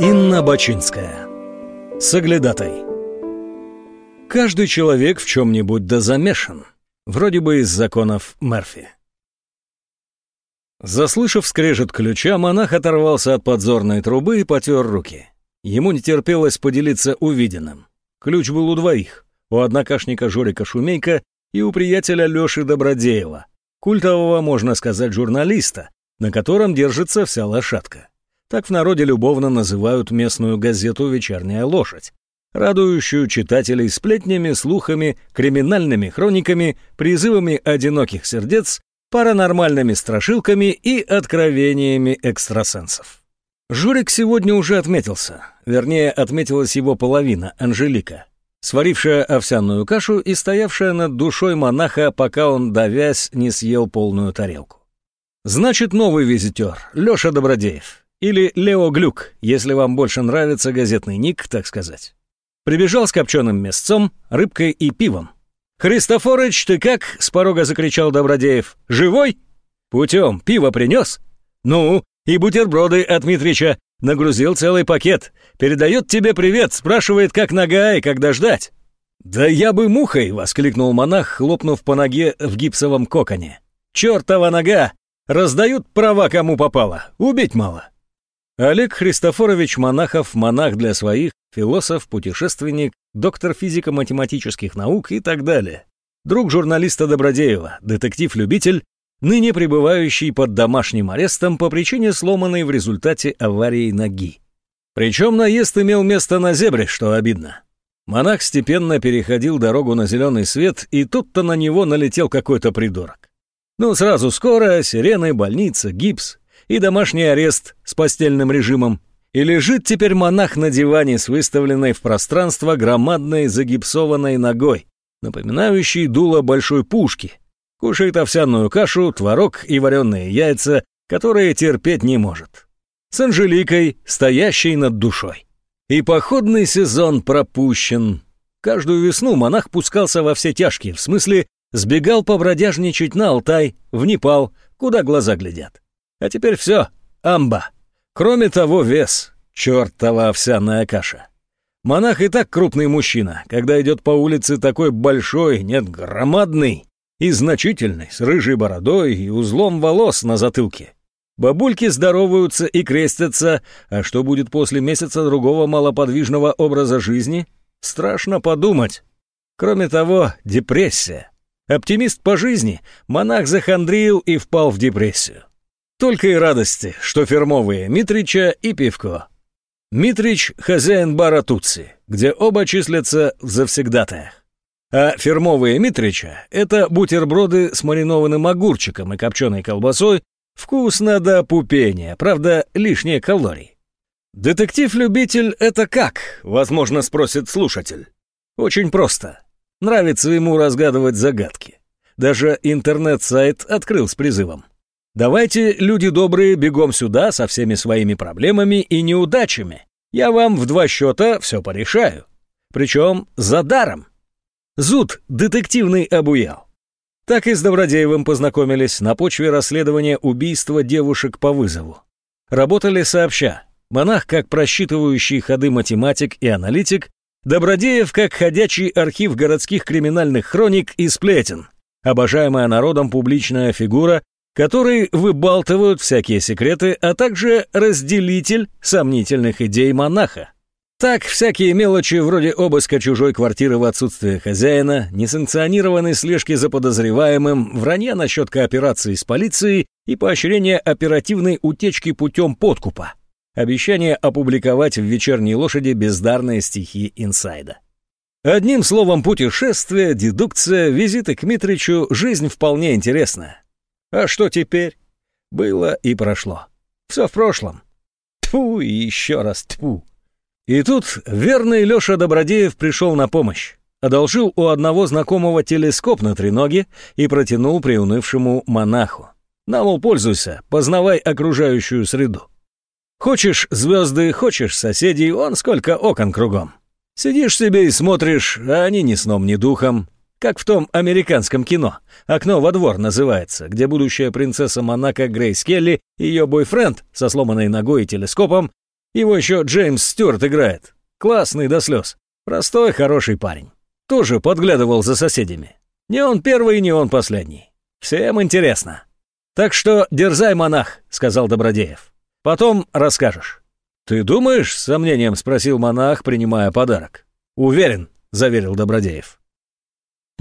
Инна Бачинская. Соглядатай. Каждый человек в чем-нибудь да замешан. Вроде бы из законов Мерфи. Заслышав скрежет ключа, монах оторвался от подзорной трубы и потер руки. Ему не терпелось поделиться увиденным. Ключ был у двоих. У однокашника Жорика Шумейка и у приятеля Лёши Добродеева, культового, можно сказать, журналиста, на котором держится вся лошадка. Так в народе любовно называют местную газету «Вечерняя лошадь», радующую читателей сплетнями, слухами, криминальными хрониками, призывами одиноких сердец, паранормальными страшилками и откровениями экстрасенсов. Журик сегодня уже отметился, вернее, отметилась его половина, Анжелика, сварившая овсяную кашу и стоявшая над душой монаха, пока он, давясь, не съел полную тарелку. Значит, новый визитер, Леша Добродеев. Или Лео Глюк, если вам больше нравится газетный ник, так сказать. Прибежал с копченым мясцом, рыбкой и пивом. «Христофорыч, ты как?» — с порога закричал Добродеев. «Живой?» «Путем. Пиво принес?» «Ну, и бутерброды от Митрича. Нагрузил целый пакет. Передает тебе привет, спрашивает, как нога и когда ждать». «Да я бы мухой!» — воскликнул монах, хлопнув по ноге в гипсовом коконе. «Чёртова нога! Раздают права кому попало. Убить мало». Олег Христофорович Монахов, монах для своих, философ, путешественник, доктор физико-математических наук и так далее. Друг журналиста Добродеева, детектив-любитель, ныне пребывающий под домашним арестом по причине сломанной в результате аварии ноги. Причем наезд имел место на зебре, что обидно. Монах степенно переходил дорогу на зеленый свет, и тут-то на него налетел какой-то придурок. Ну, сразу скоро, сирены, больница, гипс, и домашний арест с постельным режимом. И лежит теперь монах на диване с выставленной в пространство громадной загипсованной ногой, напоминающей дуло большой пушки. Кушает овсяную кашу, творог и вареные яйца, которые терпеть не может. С Анжеликой, стоящей над душой. И походный сезон пропущен. Каждую весну монах пускался во все тяжкие, в смысле, сбегал побродяжничать на Алтай, в Непал, куда глаза глядят. А теперь все, амба. Кроме того, вес. Чертова овсяная каша. Монах и так крупный мужчина, когда идет по улице такой большой, нет, громадный и значительный, с рыжей бородой и узлом волос на затылке. Бабульки здороваются и крестятся, а что будет после месяца другого малоподвижного образа жизни? Страшно подумать. Кроме того, депрессия. Оптимист по жизни, монах захандрил и впал в депрессию. Только и радости, что фирмовые Митрича и Пивко. Митрич – хозяин бара Туци, где оба числятся в завсегдатаях. А фирмовые Митрича – это бутерброды с маринованным огурчиком и копченой колбасой, вкусно до пупения, правда, лишние калорий. Детектив-любитель – это как, возможно, спросит слушатель. Очень просто. Нравится ему разгадывать загадки. Даже интернет-сайт открыл с призывом. Давайте, люди добрые, бегом сюда со всеми своими проблемами и неудачами. Я вам в два счета все порешаю. Причем за даром. Зуд детективный обуял. Так и с Добродеевым познакомились на почве расследования убийства девушек по вызову. Работали сообща. Монах как просчитывающий ходы математик и аналитик, Добродеев как ходячий архив городских криминальных хроник и сплетен, обожаемая народом публичная фигура, который выбалтывают всякие секреты, а также разделитель сомнительных идей монаха. Так, всякие мелочи вроде обыска чужой квартиры в отсутствие хозяина, несанкционированной слежки за подозреваемым, вранья насчет кооперации с полицией и поощрения оперативной утечки путем подкупа. Обещание опубликовать в «Вечерней лошади» бездарные стихи инсайда. Одним словом, путешествие, дедукция, визиты к Митричу, жизнь вполне интересная. А что теперь? Было и прошло. Все в прошлом. Тьфу и еще раз тьфу. И тут верный Леша Добродеев пришел на помощь. Одолжил у одного знакомого телескоп на треноге и протянул приунывшему монаху. На, мол, пользуйся, познавай окружающую среду. Хочешь звезды, хочешь соседей, он сколько окон кругом. Сидишь себе и смотришь, а они ни сном, ни духом. Как в том американском кино. «Окно во двор» называется, где будущая принцесса Монако Грейс Келли и ее бойфренд со сломанной ногой и телескопом Его еще Джеймс Стюарт играет. Классный до слез. Простой, хороший парень. Тоже подглядывал за соседями. Не он первый, не он последний. Всем интересно. Так что дерзай, монах, сказал Добродеев. Потом расскажешь. Ты думаешь, с сомнением спросил монах, принимая подарок. Уверен, заверил Добродеев.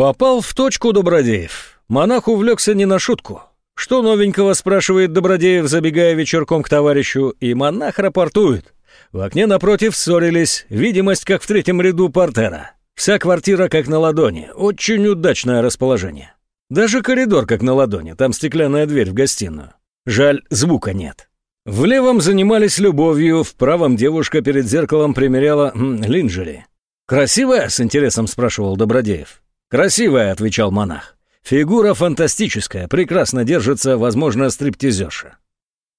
Попал в точку Добродеев. Монах увлекся не на шутку. Что новенького, спрашивает Добродеев, забегая вечерком к товарищу, и монах рапортует. В окне напротив ссорились, видимость как в третьем ряду портера. Вся квартира как на ладони, очень удачное расположение. Даже коридор как на ладони, там стеклянная дверь в гостиную. Жаль, звука нет. В левом занимались любовью, в правом девушка перед зеркалом примеряла м, линжери. «Красивая?» — с интересом спрашивал Добродеев. «Красивая», — отвечал монах. «Фигура фантастическая, прекрасно держится, возможно, стриптизерша».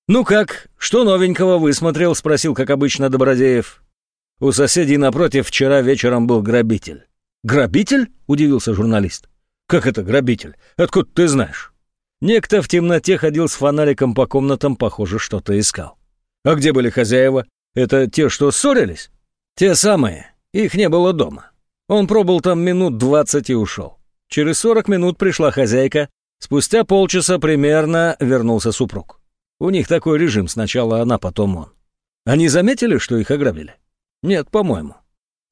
«Ну как, что новенького высмотрел?» — спросил, как обычно, Добродеев. «У соседей напротив вчера вечером был грабитель». «Грабитель?» — удивился журналист. «Как это грабитель? Откуда ты знаешь?» Некто в темноте ходил с фонариком по комнатам, похоже, что-то искал. «А где были хозяева? Это те, что ссорились?» «Те самые. Их не было дома. Он пробыл там минут двадцать и ушел. Через сорок минут пришла хозяйка. Спустя полчаса примерно вернулся супруг. У них такой режим, сначала она, потом он. Они заметили, что их ограбили? Нет, по-моему.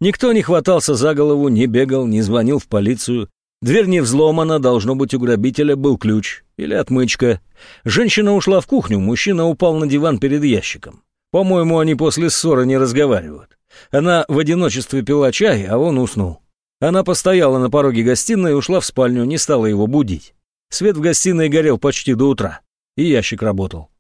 Никто не хватался за голову, не бегал, не звонил в полицию. Дверь не взломана, должно быть, у грабителя был ключ или отмычка. Женщина ушла в кухню, мужчина упал на диван перед ящиком. По-моему, они после ссоры не разговаривают. Она в одиночестве пила чай, а он уснул. Она постояла на пороге гостиной и ушла в спальню, не стала его будить. Свет в гостиной горел почти до утра, и ящик работал.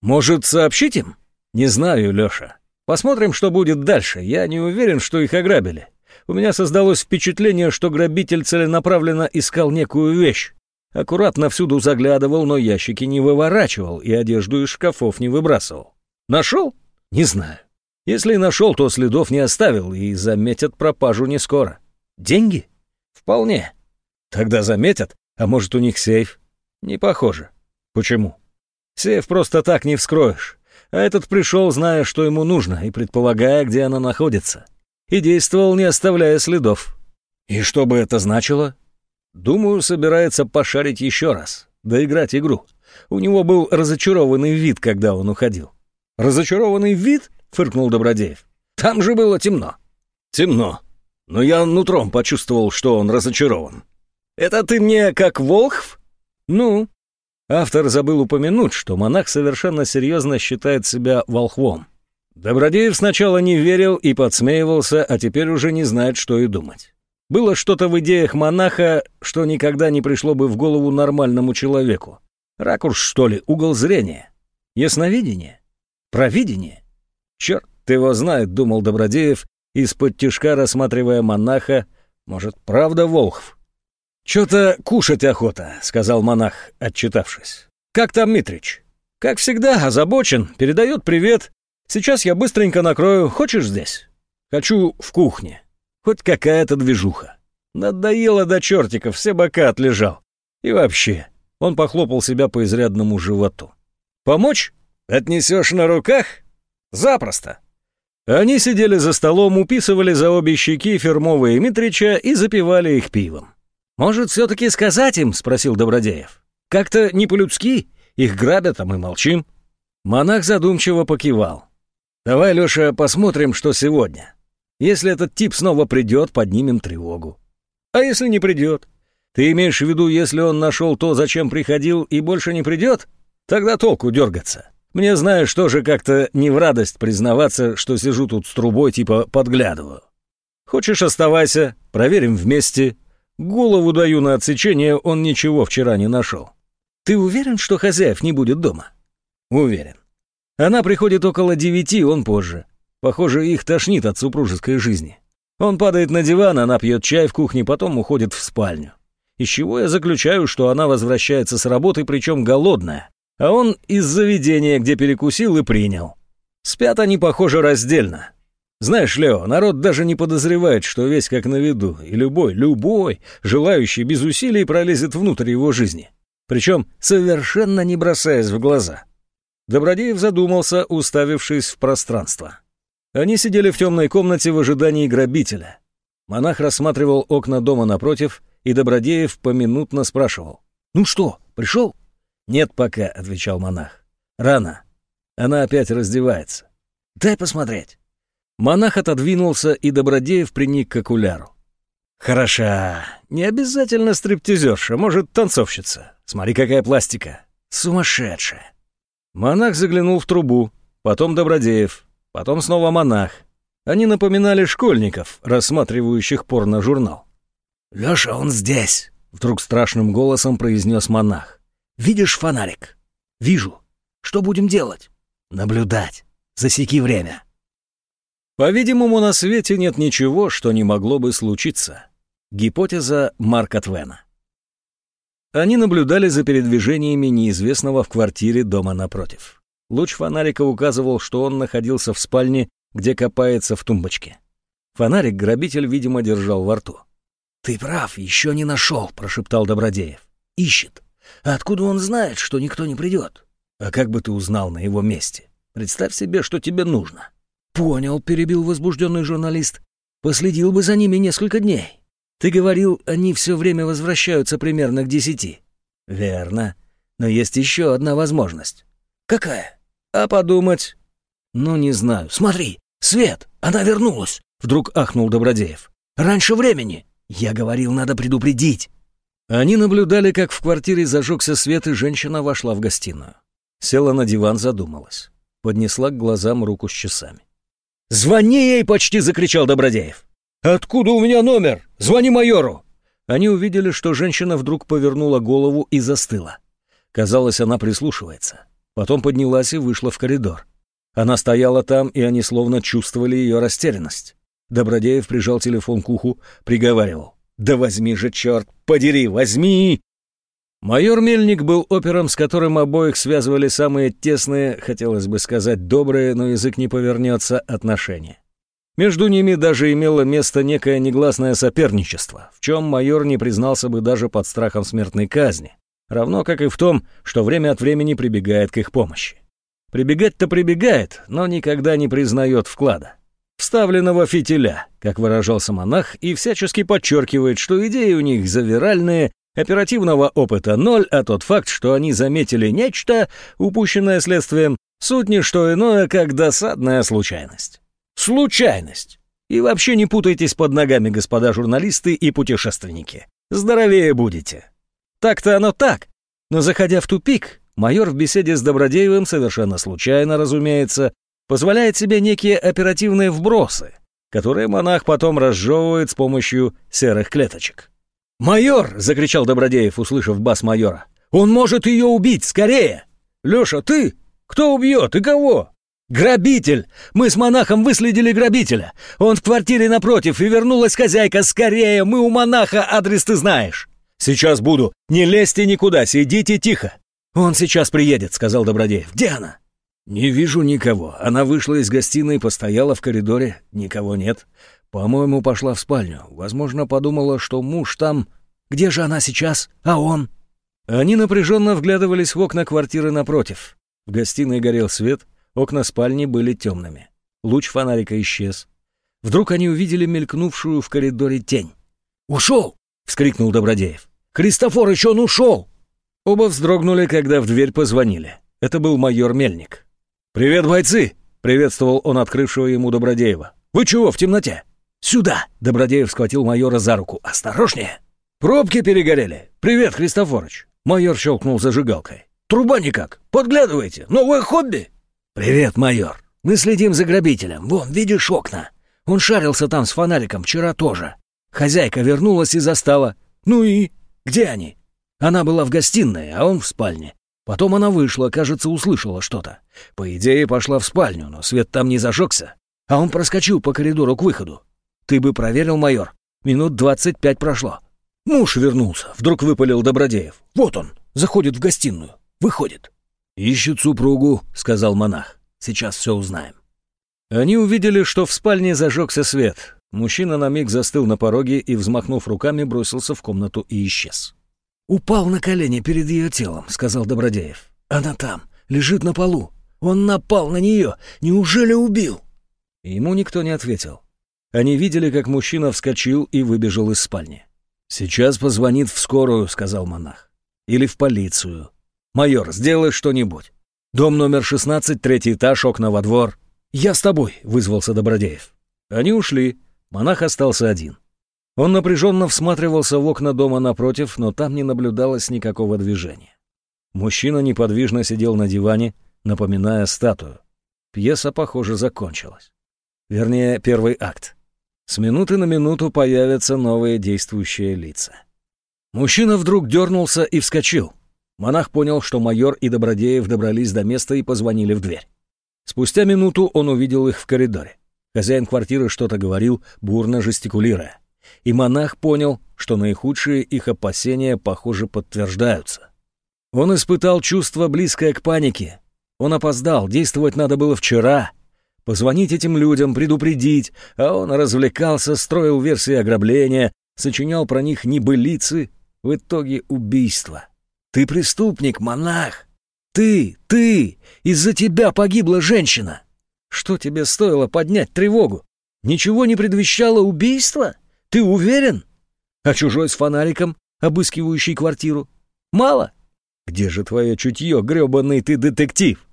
Может, сообщить им? Не знаю, Лёша. Посмотрим, что будет дальше. Я не уверен, что их ограбили. У меня создалось впечатление, что грабитель целенаправленно искал некую вещь. Аккуратно всюду заглядывал, но ящики не выворачивал и одежду из шкафов не выбрасывал. Нашел? Не знаю. Если и нашел, то следов не оставил, и заметят пропажу не скоро. Деньги? Вполне. Тогда заметят, а может у них сейф? Не похоже. Почему? Сейф просто так не вскроешь. А этот пришел, зная, что ему нужно, и предполагая, где она находится. И действовал, не оставляя следов. И что бы это значило? Думаю, собирается пошарить еще раз, доиграть игру. У него был разочарованный вид, когда он уходил. «Разочарованный вид?» — фыркнул Добродеев. «Там же было темно». «Темно. Но я нутром почувствовал, что он разочарован». «Это ты мне как Волхв?» «Ну, Автор забыл упомянуть, что монах совершенно серьезно считает себя волхвом. Добродеев сначала не верил и подсмеивался, а теперь уже не знает, что и думать. Было что-то в идеях монаха, что никогда не пришло бы в голову нормальному человеку. Ракурс, что ли, угол зрения? Ясновидение? Провидение? Черт его знает, думал Добродеев, из-под тишка рассматривая монаха, может, правда Волхв? «Чё-то кушать охота», — сказал монах, отчитавшись. «Как там Митрич?» «Как всегда, озабочен, передает привет. Сейчас я быстренько накрою. Хочешь здесь?» «Хочу в кухне. Хоть какая-то движуха. Надоело до чертиков, все бока отлежал. И вообще...» Он похлопал себя по изрядному животу. «Помочь? Отнесешь на руках? Запросто!» Они сидели за столом, уписывали за обе щеки фирмовые Митрича и запивали их пивом. «Может, все-таки сказать им?» — спросил Добродеев. «Как-то не по-людски. Их грабят, а мы молчим». Монах задумчиво покивал. «Давай, Леша, посмотрим, что сегодня. Если этот тип снова придет, поднимем тревогу. А если не придет? Ты имеешь в виду, если он нашел то, зачем приходил, и больше не придет? Тогда толку дергаться. Мне, знаешь, тоже как-то не в радость признаваться, что сижу тут с трубой, типа подглядываю. Хочешь, оставайся, проверим вместе, Голову даю на отсечение, он ничего вчера не нашел. Ты уверен, что хозяев не будет дома? Уверен. Она приходит около девяти, он позже. Похоже, их тошнит от супружеской жизни. Он падает на диван, она пьет чай в кухне, потом уходит в спальню. Из чего я заключаю, что она возвращается с работы, причем голодная, а он из заведения, где перекусил и принял. Спят они, похоже, раздельно. Знаешь, Лео, народ даже не подозревает, что весь как на виду, и любой, любой, желающий без усилий пролезет внутрь его жизни. Причем совершенно не бросаясь в глаза. Добродеев задумался, уставившись в пространство. Они сидели в темной комнате в ожидании грабителя. Монах рассматривал окна дома напротив, и Добродеев поминутно спрашивал. «Ну что, пришел?» «Нет пока», — отвечал монах. «Рано. Она опять раздевается. Дай посмотреть». Монах отодвинулся, и Добродеев приник к окуляру. «Хороша. Не обязательно стриптизерша, может, танцовщица. Смотри, какая пластика. Сумасшедшая». Монах заглянул в трубу, потом Добродеев, потом снова монах. Они напоминали школьников, рассматривающих порно-журнал. «Лёша, он здесь!» — вдруг страшным голосом произнес монах. «Видишь фонарик?» «Вижу. Что будем делать?» «Наблюдать. Засеки время». По-видимому, на свете нет ничего, что не могло бы случиться. Гипотеза Марка Твена. Они наблюдали за передвижениями неизвестного в квартире дома напротив. Луч фонарика указывал, что он находился в спальне, где копается в тумбочке. Фонарик грабитель, видимо, держал во рту. «Ты прав, еще не нашел», — прошептал Добродеев. «Ищет. Откуда он знает, что никто не придет? А как бы ты узнал на его месте? Представь себе, что тебе нужно». «Понял», — перебил возбужденный журналист. «Последил бы за ними несколько дней. Ты говорил, они все время возвращаются примерно к десяти». «Верно. Но есть еще одна возможность». «Какая?» «А подумать?» «Ну, не знаю. Смотри, Свет, она вернулась!» Вдруг ахнул Добродеев. «Раньше времени!» «Я говорил, надо предупредить!» Они наблюдали, как в квартире зажегся свет, и женщина вошла в гостиную. Села на диван, задумалась. Поднесла к глазам руку с часами. «Звони ей!» — почти закричал Добродеев. «Откуда у меня номер? Звони майору!» Они увидели, что женщина вдруг повернула голову и застыла. Казалось, она прислушивается. Потом поднялась и вышла в коридор. Она стояла там, и они словно чувствовали ее растерянность. Добродеев прижал телефон к уху, приговаривал. «Да возьми же, черт, подери, возьми!» Майор Мельник был опером, с которым обоих связывали самые тесные, хотелось бы сказать, добрые, но язык не повернется, отношения. Между ними даже имело место некое негласное соперничество, в чем майор не признался бы даже под страхом смертной казни, равно как и в том, что время от времени прибегает к их помощи. Прибегать-то прибегает, но никогда не признает вклада. Вставленного фитиля, как выражался монах, и всячески подчеркивает, что идеи у них завиральные, Оперативного опыта ноль, а тот факт, что они заметили нечто, упущенное следствием, суть не что иное, как досадная случайность. Случайность! И вообще не путайтесь под ногами, господа журналисты и путешественники. Здоровее будете. Так-то оно так. Но заходя в тупик, майор в беседе с Добродеевым, совершенно случайно, разумеется, позволяет себе некие оперативные вбросы, которые монах потом разжевывает с помощью серых клеточек. «Майор!» — закричал Добродеев, услышав бас майора. «Он может ее убить! Скорее!» «Леша, ты? Кто убьет и кого?» «Грабитель! Мы с монахом выследили грабителя! Он в квартире напротив, и вернулась хозяйка! Скорее! Мы у монаха, адрес ты знаешь!» «Сейчас буду! Не лезьте никуда, сидите тихо!» «Он сейчас приедет», — сказал Добродеев. «Где она?» «Не вижу никого. Она вышла из гостиной, постояла в коридоре. Никого нет. По-моему, пошла в спальню. Возможно, подумала, что муж там... Где же она сейчас? А он? Они напряженно вглядывались в окна квартиры напротив. В гостиной горел свет, окна спальни были темными. Луч фонарика исчез. Вдруг они увидели мелькнувшую в коридоре тень. «Ушел!» — вскрикнул Добродеев. «Христофорыч, он ушел!» Оба вздрогнули, когда в дверь позвонили. Это был майор Мельник. «Привет, бойцы!» — приветствовал он открывшего ему Добродеева. «Вы чего в темноте?» «Сюда!» — Добродеев схватил майора за руку. «Осторожнее!» «Пробки перегорели! Привет, Христофорыч!» Майор щелкнул зажигалкой. «Труба никак! Подглядывайте! Новое хобби!» «Привет, майор! Мы следим за грабителем. Вон, видишь окна? Он шарился там с фонариком вчера тоже. Хозяйка вернулась и застала. Ну и? Где они?» Она была в гостиной, а он в спальне. Потом она вышла, кажется, услышала что-то. По идее, пошла в спальню, но свет там не зажегся. А он проскочил по коридору к выходу. Ты бы проверил, майор. Минут двадцать пять прошло. Муж вернулся. Вдруг выпалил Добродеев. Вот он. Заходит в гостиную. Выходит. Ищет супругу, сказал монах. Сейчас все узнаем. Они увидели, что в спальне зажегся свет. Мужчина на миг застыл на пороге и, взмахнув руками, бросился в комнату и исчез. «Упал на колени перед ее телом», — сказал Добродеев. «Она там, лежит на полу. Он напал на нее. Неужели убил?» Ему никто не ответил. Они видели, как мужчина вскочил и выбежал из спальни. «Сейчас позвонит в скорую», — сказал монах. «Или в полицию. Майор, сделай что-нибудь. Дом номер 16, третий этаж, окна во двор». «Я с тобой», — вызвался Добродеев. Они ушли. Монах остался один. Он напряженно всматривался в окна дома напротив, но там не наблюдалось никакого движения. Мужчина неподвижно сидел на диване, напоминая статую. Пьеса, похоже, закончилась. Вернее, первый акт. С минуты на минуту появятся новые действующие лица. Мужчина вдруг дернулся и вскочил. Монах понял, что майор и Добродеев добрались до места и позвонили в дверь. Спустя минуту он увидел их в коридоре. Хозяин квартиры что-то говорил, бурно жестикулируя и монах понял, что наихудшие их опасения, похоже, подтверждаются. Он испытал чувство, близкое к панике. Он опоздал, действовать надо было вчера. Позвонить этим людям, предупредить, а он развлекался, строил версии ограбления, сочинял про них небылицы, в итоге убийство. Ты преступник, монах! Ты, ты! Из-за тебя погибла женщина! Что тебе стоило поднять тревогу? Ничего не предвещало убийства? Ты уверен? А чужой с фонариком, обыскивающий квартиру? Мало? Где же твое чутье, гребаный ты детектив?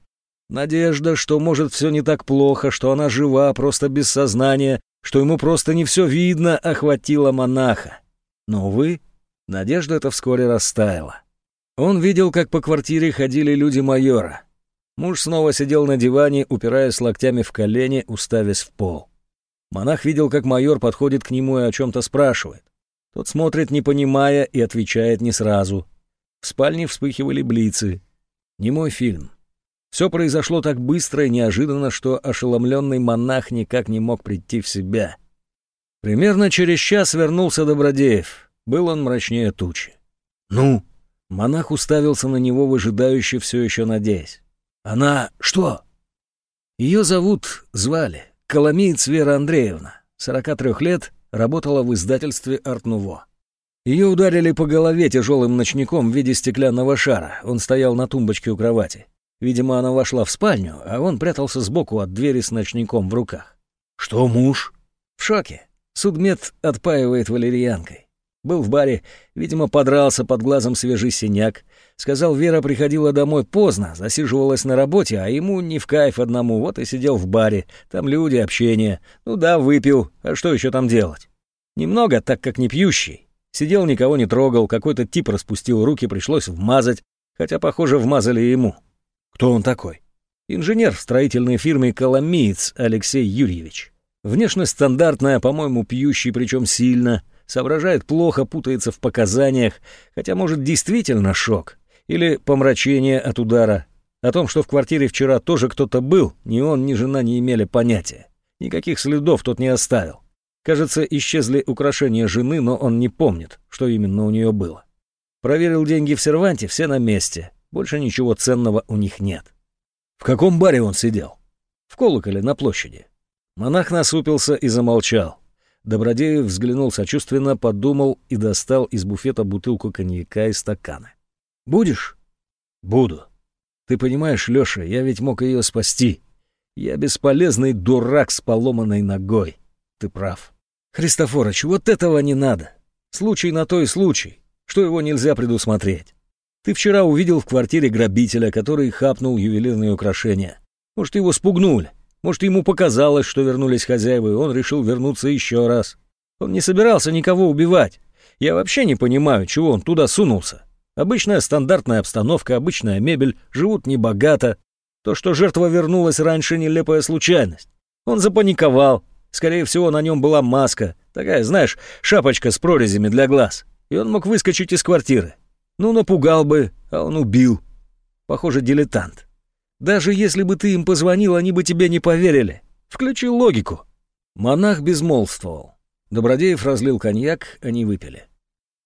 Надежда, что может все не так плохо, что она жива, просто без сознания, что ему просто не все видно, охватила монаха. Но, увы, надежда эта вскоре растаяла. Он видел, как по квартире ходили люди майора. Муж снова сидел на диване, упираясь локтями в колени, уставясь в пол. Монах видел, как майор подходит к нему и о чем-то спрашивает. Тот смотрит, не понимая, и отвечает не сразу. В спальне вспыхивали блицы. Не мой фильм. Все произошло так быстро и неожиданно, что ошеломленный монах никак не мог прийти в себя. Примерно через час вернулся Добродеев. Был он мрачнее тучи. «Ну?» Монах уставился на него, выжидающе все еще надеясь. «Она что?» Ее зовут, звали, Коломиец Вера Андреевна, 43 лет, работала в издательстве «Артнуво». Ее ударили по голове тяжелым ночником в виде стеклянного шара. Он стоял на тумбочке у кровати. Видимо, она вошла в спальню, а он прятался сбоку от двери с ночником в руках. «Что, муж?» «В шоке. Судмед отпаивает валерьянкой. Был в баре, видимо, подрался под глазом свежий синяк. Сказал, Вера приходила домой поздно, засиживалась на работе, а ему не в кайф одному, вот и сидел в баре. Там люди, общение. Ну да, выпил, а что еще там делать? Немного, так как не пьющий. Сидел, никого не трогал, какой-то тип распустил руки, пришлось вмазать, хотя, похоже, вмазали ему. Кто он такой? Инженер в строительной фирме «Коломиец» Алексей Юрьевич. Внешность стандартная, по-моему, пьющий, причем сильно — соображает плохо, путается в показаниях, хотя, может, действительно шок. Или помрачение от удара. О том, что в квартире вчера тоже кто-то был, ни он, ни жена не имели понятия. Никаких следов тот не оставил. Кажется, исчезли украшения жены, но он не помнит, что именно у нее было. Проверил деньги в серванте, все на месте. Больше ничего ценного у них нет. В каком баре он сидел? В колоколе на площади. Монах насупился и замолчал. Добродеев взглянул сочувственно, подумал и достал из буфета бутылку коньяка и стаканы. «Будешь?» «Буду. Ты понимаешь, Лёша, я ведь мог ее спасти. Я бесполезный дурак с поломанной ногой. Ты прав. Христофорыч, вот этого не надо. Случай на то и случай, что его нельзя предусмотреть. Ты вчера увидел в квартире грабителя, который хапнул ювелирные украшения. Может, его спугнули. Может, ему показалось, что вернулись хозяева, и он решил вернуться еще раз. Он не собирался никого убивать. Я вообще не понимаю, чего он туда сунулся. Обычная стандартная обстановка, обычная мебель, живут небогато. То, что жертва вернулась раньше, нелепая случайность. Он запаниковал. Скорее всего, на нем была маска. Такая, знаешь, шапочка с прорезями для глаз. И он мог выскочить из квартиры. Ну, напугал бы, а он убил. Похоже, дилетант. Даже если бы ты им позвонил, они бы тебе не поверили. Включи логику». Монах безмолвствовал. Добродеев разлил коньяк, они выпили.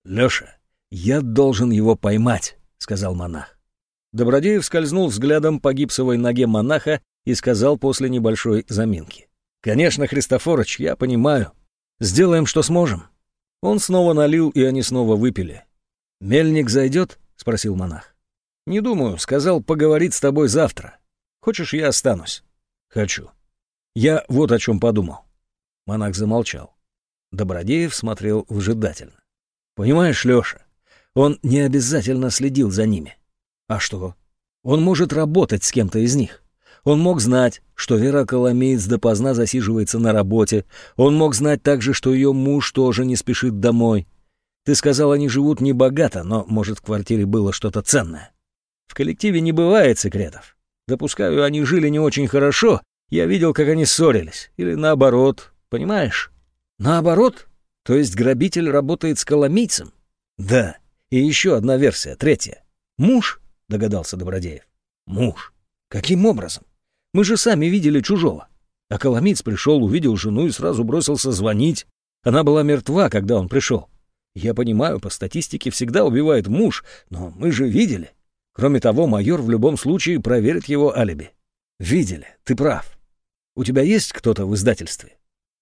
«Лёша, я должен его поймать», — сказал монах. Добродеев скользнул взглядом по гипсовой ноге монаха и сказал после небольшой заминки. «Конечно, Христофорыч, я понимаю. Сделаем, что сможем». Он снова налил, и они снова выпили. «Мельник зайдет?» — спросил монах. «Не думаю. Сказал, поговорить с тобой завтра. Хочешь, я останусь?» «Хочу». Я вот о чем подумал. Монах замолчал. Добродеев смотрел выжидательно. Понимаешь, Леша, он не обязательно следил за ними. А что? Он может работать с кем-то из них. Он мог знать, что Вера Коломеец допоздна засиживается на работе. Он мог знать также, что ее муж тоже не спешит домой. Ты сказал, они живут небогато, но, может, в квартире было что-то ценное. В коллективе не бывает секретов. Допускаю, они жили не очень хорошо. Я видел, как они ссорились. Или наоборот, понимаешь? Наоборот? То есть грабитель работает с коломийцем? Да. И еще одна версия, третья. Муж, догадался Добродеев. Муж. Каким образом? Мы же сами видели чужого. А Коломиц пришел, увидел жену и сразу бросился звонить. Она была мертва, когда он пришел. Я понимаю, по статистике всегда убивает муж, но мы же видели. Кроме того, майор в любом случае проверит его алиби. Видели, ты прав. У тебя есть кто-то в издательстве?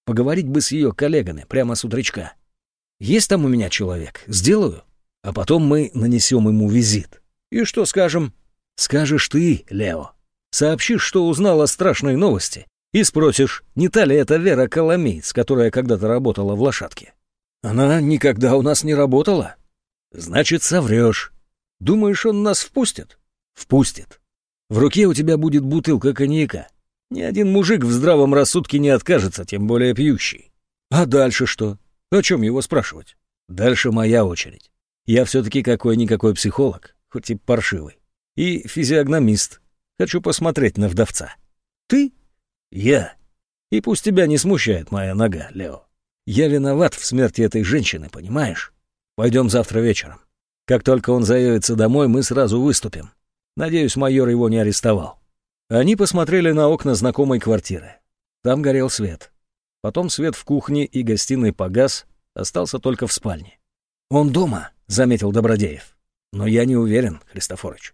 Поговорить бы с ее коллегами прямо с утречка. Есть там у меня человек, сделаю. А потом мы нанесем ему визит. И что скажем? Скажешь ты, Лео. Сообщишь, что узнал о страшной новости, и спросишь, не та ли это Вера Коломейц, которая когда-то работала в лошадке. Она никогда у нас не работала. Значит, соврешь. Думаешь, он нас впустит? Впустит. В руке у тебя будет бутылка коньяка. Ни один мужик в здравом рассудке не откажется, тем более пьющий. А дальше что? О чем его спрашивать? Дальше моя очередь. Я все-таки какой-никакой психолог, хоть и паршивый. И физиогномист. Хочу посмотреть на вдовца. Ты? Я. И пусть тебя не смущает моя нога, Лео. Я виноват в смерти этой женщины, понимаешь? Пойдем завтра вечером. Как только он заявится домой, мы сразу выступим. Надеюсь, майор его не арестовал. Они посмотрели на окна знакомой квартиры. Там горел свет. Потом свет в кухне и гостиной погас, остался только в спальне. «Он дома», — заметил Добродеев. «Но я не уверен, Христофорович».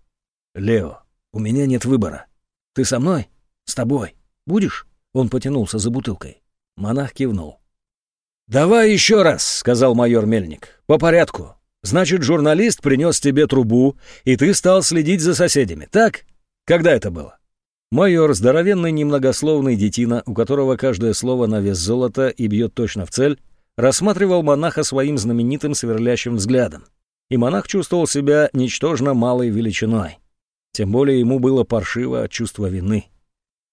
«Лео, у меня нет выбора. Ты со мной? С тобой? Будешь?» Он потянулся за бутылкой. Монах кивнул. «Давай еще раз», — сказал майор Мельник. «По порядку. Значит, журналист принес тебе трубу, и ты стал следить за соседями, так? Когда это было?» Майор, здоровенный немногословный детина, у которого каждое слово на вес золота и бьет точно в цель, рассматривал монаха своим знаменитым сверлящим взглядом. И монах чувствовал себя ничтожно малой величиной. Тем более ему было паршиво от чувства вины.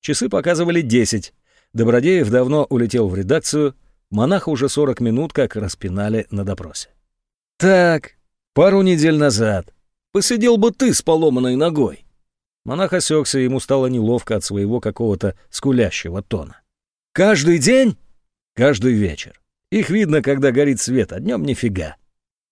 Часы показывали десять. Добродеев давно улетел в редакцию, монаха уже сорок минут как распинали на допросе. «Так, пару недель назад. Посидел бы ты с поломанной ногой». Монах осекся, ему стало неловко от своего какого-то скулящего тона. «Каждый день?» «Каждый вечер. Их видно, когда горит свет, а днем нифига.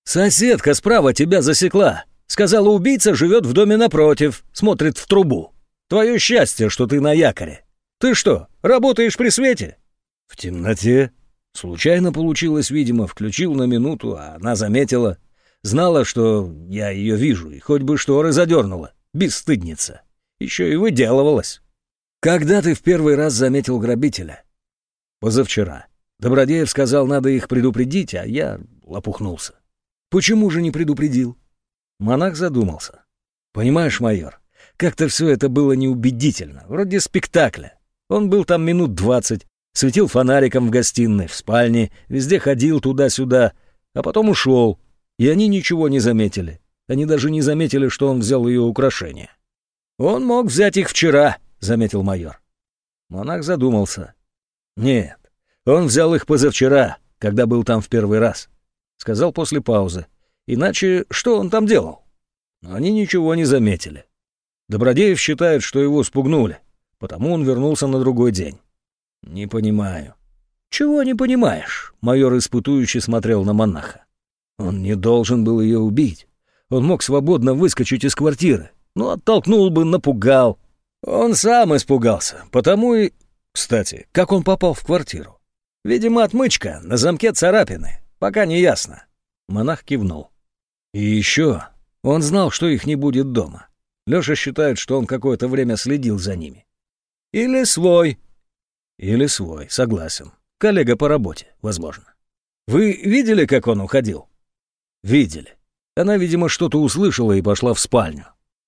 Соседка справа тебя засекла. Сказала, убийца живет в доме напротив, смотрит в трубу. Твое счастье, что ты на якоре. Ты что, работаешь при свете?» «В темноте», Случайно получилось, видимо, включил на минуту, а она заметила. Знала, что я ее вижу, и хоть бы шторы задернула. Бесстыдница. Еще и выделывалась. Когда ты в первый раз заметил грабителя? Позавчера. Добродеев сказал, надо их предупредить, а я лопухнулся. Почему же не предупредил? Монах задумался. Понимаешь, майор, как-то все это было неубедительно, вроде спектакля. Он был там минут двадцать, светил фонариком в гостиной, в спальне, везде ходил туда-сюда, а потом ушел, и они ничего не заметили. Они даже не заметили, что он взял ее украшения. «Он мог взять их вчера», — заметил майор. Монах задумался. «Нет, он взял их позавчера, когда был там в первый раз», — сказал после паузы. «Иначе что он там делал?» Но они ничего не заметили. Добродеев считает, что его спугнули, потому он вернулся на другой день. «Не понимаю». «Чего не понимаешь?» — майор испытующе смотрел на монаха. «Он не должен был ее убить. Он мог свободно выскочить из квартиры. Ну, оттолкнул бы, напугал. Он сам испугался, потому и... Кстати, как он попал в квартиру? Видимо, отмычка, на замке царапины. Пока не ясно». Монах кивнул. «И еще он знал, что их не будет дома. Леша считает, что он какое-то время следил за ними. Или свой, или свой, согласен. Коллега по работе, возможно. Вы видели, как он уходил? Видели. Она, видимо, что-то услышала и пошла в спальню.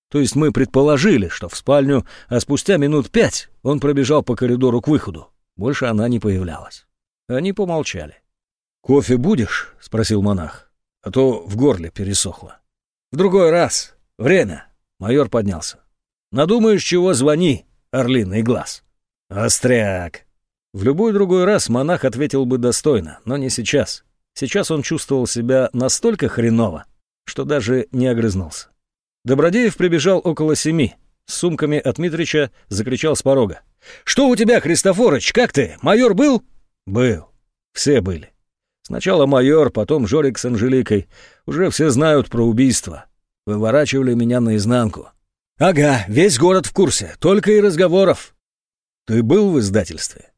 То есть мы предположили, что в спальню, а спустя минут пять он пробежал по коридору к выходу. Больше она не появлялась. Они помолчали. «Кофе будешь?» — спросил монах. «А то в горле пересохло». «В другой раз. Время». Майор поднялся. «Надумаешь, чего звони, орлиный глаз». «Остряк». В любой другой раз монах ответил бы достойно, но не сейчас. Сейчас он чувствовал себя настолько хреново, что даже не огрызнулся. Добродеев прибежал около семи. С сумками от Митрича закричал с порога. «Что у тебя, Христофорыч, как ты? Майор был?» «Был. Все были. Сначала майор, потом Жорик с Анжеликой. Уже все знают про убийство. Выворачивали меня наизнанку. Ага, весь город в курсе, только и разговоров. Ты был в издательстве?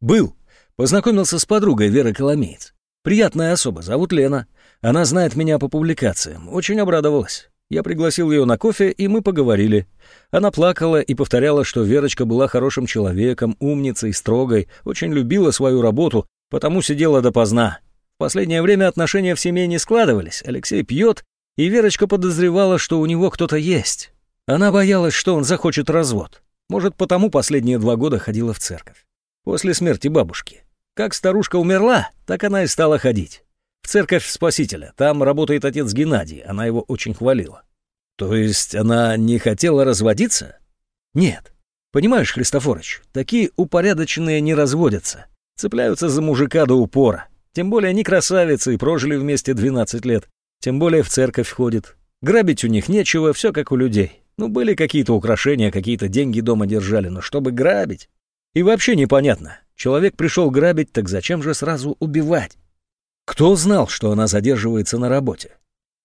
Был. Познакомился с подругой Верой Коломеец. Приятная особа, зовут Лена. Она знает меня по публикациям. Очень обрадовалась. Я пригласил ее на кофе, и мы поговорили. Она плакала и повторяла, что Верочка была хорошим человеком, умницей, строгой, очень любила свою работу, потому сидела допоздна. В последнее время отношения в семье не складывались. Алексей пьет, и Верочка подозревала, что у него кто-то есть. Она боялась, что он захочет развод. Может, потому последние два года ходила в церковь. После смерти бабушки. Как старушка умерла, так она и стала ходить. Церковь Спасителя. Там работает отец Геннадий, она его очень хвалила. То есть она не хотела разводиться? Нет. Понимаешь, Христофорыч, такие упорядоченные не разводятся. Цепляются за мужика до упора. Тем более они красавицы и прожили вместе 12 лет. Тем более в церковь ходят. Грабить у них нечего, все как у людей. Ну, были какие-то украшения, какие-то деньги дома держали, но чтобы грабить... И вообще непонятно. Человек пришел грабить, так зачем же сразу убивать? Кто знал, что она задерживается на работе?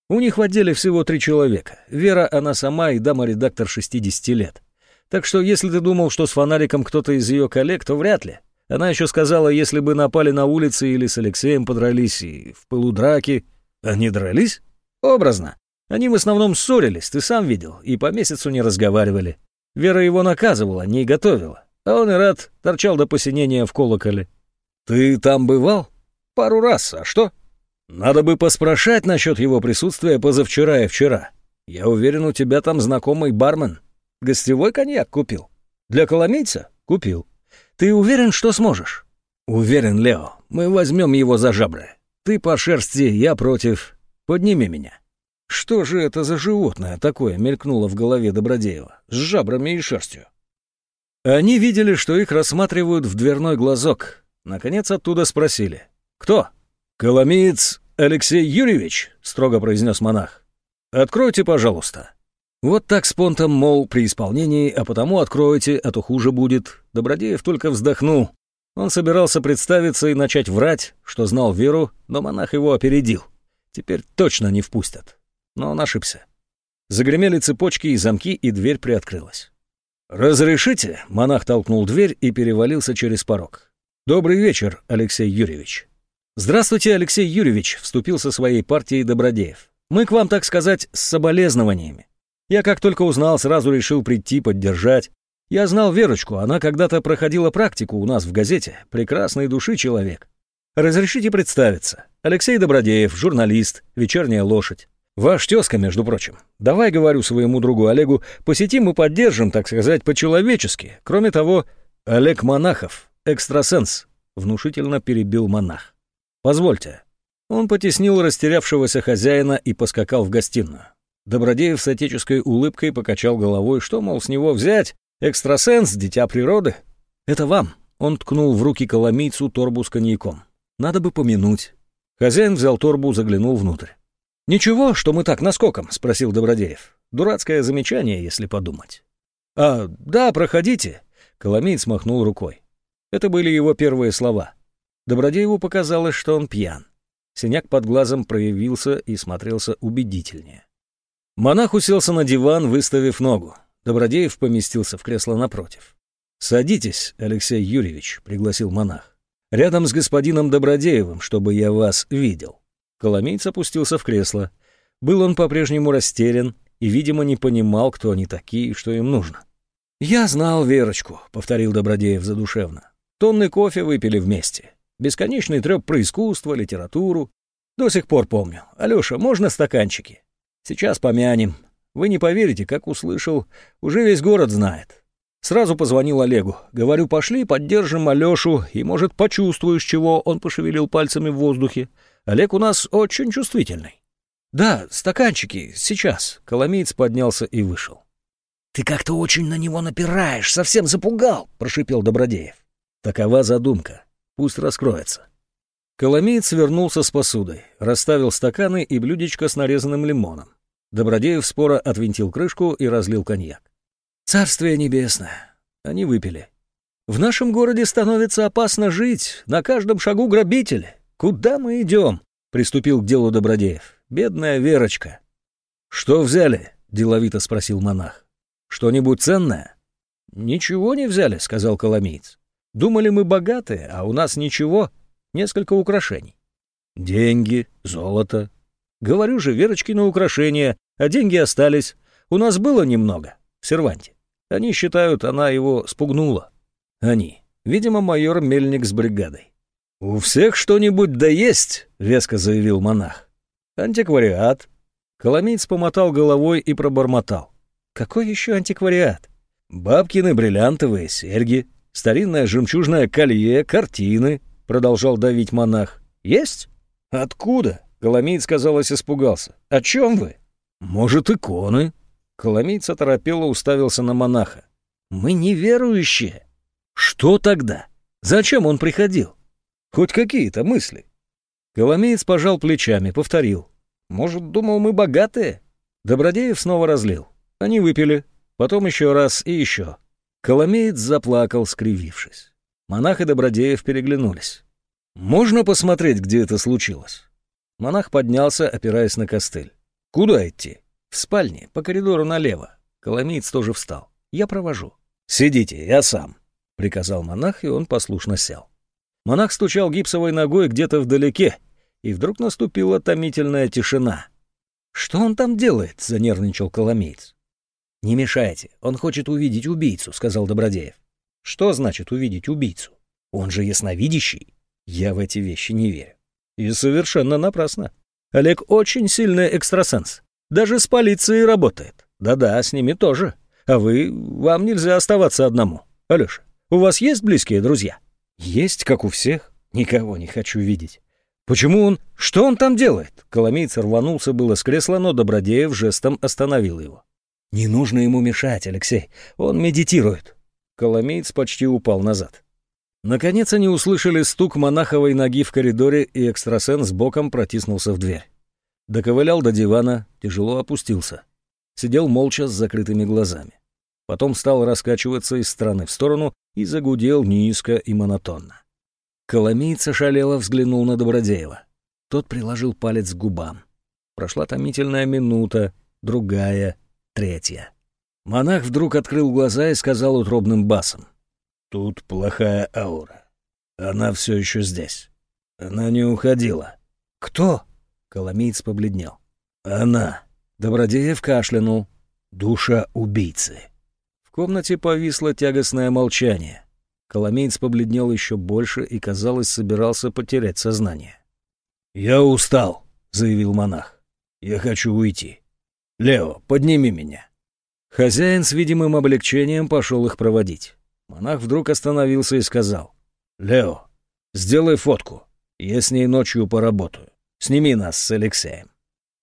У них в отделе всего три человека. Вера, она сама и дама-редактор 60 лет. Так что если ты думал, что с фонариком кто-то из ее коллег, то вряд ли. Она еще сказала, если бы напали на улице или с Алексеем подрались и в пылу драки. Они дрались? Образно. Они в основном ссорились, ты сам видел, и по месяцу не разговаривали. Вера его наказывала, не готовила. А он и рад, торчал до посинения в колоколе. Ты там бывал? Пару раз, а что? Надо бы поспрашать насчет его присутствия позавчера и вчера. Я уверен, у тебя там знакомый бармен. Гостевой коньяк купил. Для коломейца? Купил. Ты уверен, что сможешь? Уверен, Лео. Мы возьмем его за жабры. Ты по шерсти, я против. Подними меня. Что же это за животное такое мелькнуло в голове Добродеева с жабрами и шерстью? Они видели, что их рассматривают в дверной глазок. Наконец оттуда спросили. «Кто?» «Коломиец Алексей Юрьевич», — строго произнес монах. «Откройте, пожалуйста». Вот так с понтом, мол, при исполнении, а потому откройте, а то хуже будет. Добродеев только вздохнул. Он собирался представиться и начать врать, что знал Веру, но монах его опередил. Теперь точно не впустят. Но он ошибся. Загремели цепочки и замки, и дверь приоткрылась. «Разрешите?» — монах толкнул дверь и перевалился через порог. «Добрый вечер, Алексей Юрьевич». «Здравствуйте, Алексей Юрьевич», — вступил со своей партией Добродеев. «Мы к вам, так сказать, с соболезнованиями. Я как только узнал, сразу решил прийти поддержать. Я знал Верочку, она когда-то проходила практику у нас в газете. Прекрасной души человек. Разрешите представиться. Алексей Добродеев, журналист, «Вечерняя лошадь». Ваш тезка, между прочим. Давай, говорю своему другу Олегу, посетим и поддержим, так сказать, по-человечески. Кроме того, Олег Монахов, экстрасенс, внушительно перебил монах. Позвольте. Он потеснил растерявшегося хозяина и поскакал в гостиную. Добродеев с отеческой улыбкой покачал головой, что, мол, с него взять? Экстрасенс, дитя природы. Это вам. Он ткнул в руки коломийцу торбу с коньяком. Надо бы помянуть. Хозяин взял торбу, заглянул внутрь. «Ничего, что мы так наскоком?» — спросил Добродеев. Дурацкое замечание, если подумать. «А, да, проходите», — Коломейц махнул рукой. Это были его первые слова. Добродееву показалось, что он пьян. Синяк под глазом проявился и смотрелся убедительнее. Монах уселся на диван, выставив ногу. Добродеев поместился в кресло напротив. «Садитесь, Алексей Юрьевич», — пригласил монах. «Рядом с господином Добродеевым, чтобы я вас видел». Коломейц опустился в кресло. Был он по-прежнему растерян и, видимо, не понимал, кто они такие и что им нужно. «Я знал Верочку», — повторил Добродеев задушевно. «Тонны кофе выпили вместе. Бесконечный треп про искусство, литературу. До сих пор помню. Алёша, можно стаканчики?» Сейчас помянем. Вы не поверите, как услышал, уже весь город знает. Сразу позвонил Олегу. Говорю, пошли, поддержим Алешу, и, может, почувствуешь, чего он пошевелил пальцами в воздухе. Олег у нас очень чувствительный. Да, стаканчики, сейчас. Коломеец поднялся и вышел. Ты как-то очень на него напираешь, совсем запугал, прошипел Добродеев. Такова задумка. Пусть раскроется. Коломеец вернулся с посудой, расставил стаканы и блюдечко с нарезанным лимоном. Добродеев споро отвинтил крышку и разлил коньяк. Царствие небесное. Они выпили. В нашем городе становится опасно жить, на каждом шагу грабители. Куда мы идем? Приступил к делу Добродеев. Бедная Верочка. Что взяли? Деловито спросил монах. Что-нибудь ценное? Ничего не взяли, сказал Коломиец. Думали мы богатые, а у нас ничего, несколько украшений. Деньги, золото. Говорю же, Верочкины украшения, а деньги остались. У нас было немного в серванте. Они считают, она его спугнула. Они. Видимо, майор Мельник с бригадой. «У всех что-нибудь да есть», — веско заявил монах. «Антиквариат». Коломейц помотал головой и пробормотал. «Какой еще антиквариат?» «Бабкины бриллиантовые серьги, старинное жемчужное колье, картины», — продолжал давить монах. «Есть?» «Откуда?» — Коломейц, казалось, испугался. «О чем вы?» «Может, иконы?» Коломийц оторопело уставился на монаха. «Мы неверующие». «Что тогда? Зачем он приходил?» «Хоть какие-то мысли». Коломеец пожал плечами, повторил. «Может, думал, мы богатые?» Добродеев снова разлил. Они выпили, потом еще раз и еще. Коломеец заплакал, скривившись. Монах и Добродеев переглянулись. «Можно посмотреть, где это случилось?» Монах поднялся, опираясь на костыль. «Куда идти?» В спальне, по коридору налево. Коломиец тоже встал. Я провожу. «Сидите, я сам», — приказал монах, и он послушно сел. Монах стучал гипсовой ногой где-то вдалеке, и вдруг наступила томительная тишина. «Что он там делает?» — занервничал Коломеец. «Не мешайте, он хочет увидеть убийцу», — сказал Добродеев. «Что значит увидеть убийцу? Он же ясновидящий». Я в эти вещи не верю. И совершенно напрасно. Олег очень сильный экстрасенс. Даже с полицией работает. Да-да, с ними тоже. А вы... вам нельзя оставаться одному. Алёша, у вас есть близкие друзья? Есть, как у всех. Никого не хочу видеть. Почему он... Что он там делает? Коломейц рванулся было с кресла, но Добродеев жестом остановил его. Не нужно ему мешать, Алексей. Он медитирует. Коломейц почти упал назад. Наконец они услышали стук монаховой ноги в коридоре, и экстрасенс боком протиснулся в дверь. Доковылял до дивана, тяжело опустился. Сидел молча с закрытыми глазами. Потом стал раскачиваться из стороны в сторону и загудел низко и монотонно. Коломийца шалело взглянул на Добродеева. Тот приложил палец к губам. Прошла томительная минута, другая, третья. Монах вдруг открыл глаза и сказал утробным басом. «Тут плохая аура. Она все еще здесь. Она не уходила». «Кто?» Коломиец побледнел. «Она!» Добродеев кашлянул. «Душа убийцы!» В комнате повисло тягостное молчание. Коломеец побледнел еще больше и, казалось, собирался потерять сознание. «Я устал», — заявил монах. «Я хочу уйти. Лео, подними меня». Хозяин с видимым облегчением пошел их проводить. Монах вдруг остановился и сказал. «Лео, сделай фотку. Я с ней ночью поработаю». Сними нас с Алексеем».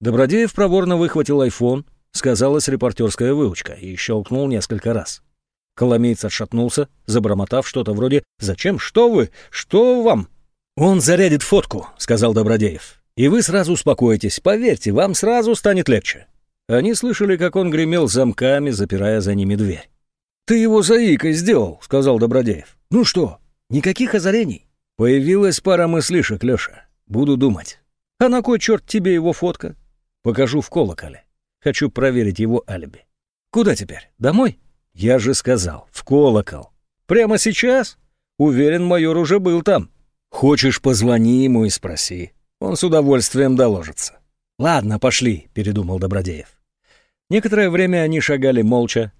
Добродеев проворно выхватил айфон, сказалась репортерская выучка, и щелкнул несколько раз. Коломейц отшатнулся, забормотав что-то вроде «Зачем? Что вы? Что вам?» «Он зарядит фотку», — сказал Добродеев. «И вы сразу успокоитесь. Поверьте, вам сразу станет легче». Они слышали, как он гремел замками, запирая за ними дверь. «Ты его заикой сделал», — сказал Добродеев. «Ну что, никаких озарений?» Появилась пара мыслишек, Леша. Буду думать. А на кой черт тебе его фотка? Покажу в колоколе. Хочу проверить его алиби. Куда теперь? Домой? Я же сказал, в колокол. Прямо сейчас? Уверен, майор уже был там. Хочешь, позвони ему и спроси. Он с удовольствием доложится. Ладно, пошли, передумал Добродеев. Некоторое время они шагали молча.